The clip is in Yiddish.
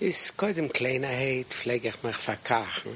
ist koidem kleiner Heid, pfleg ich mich verkachen.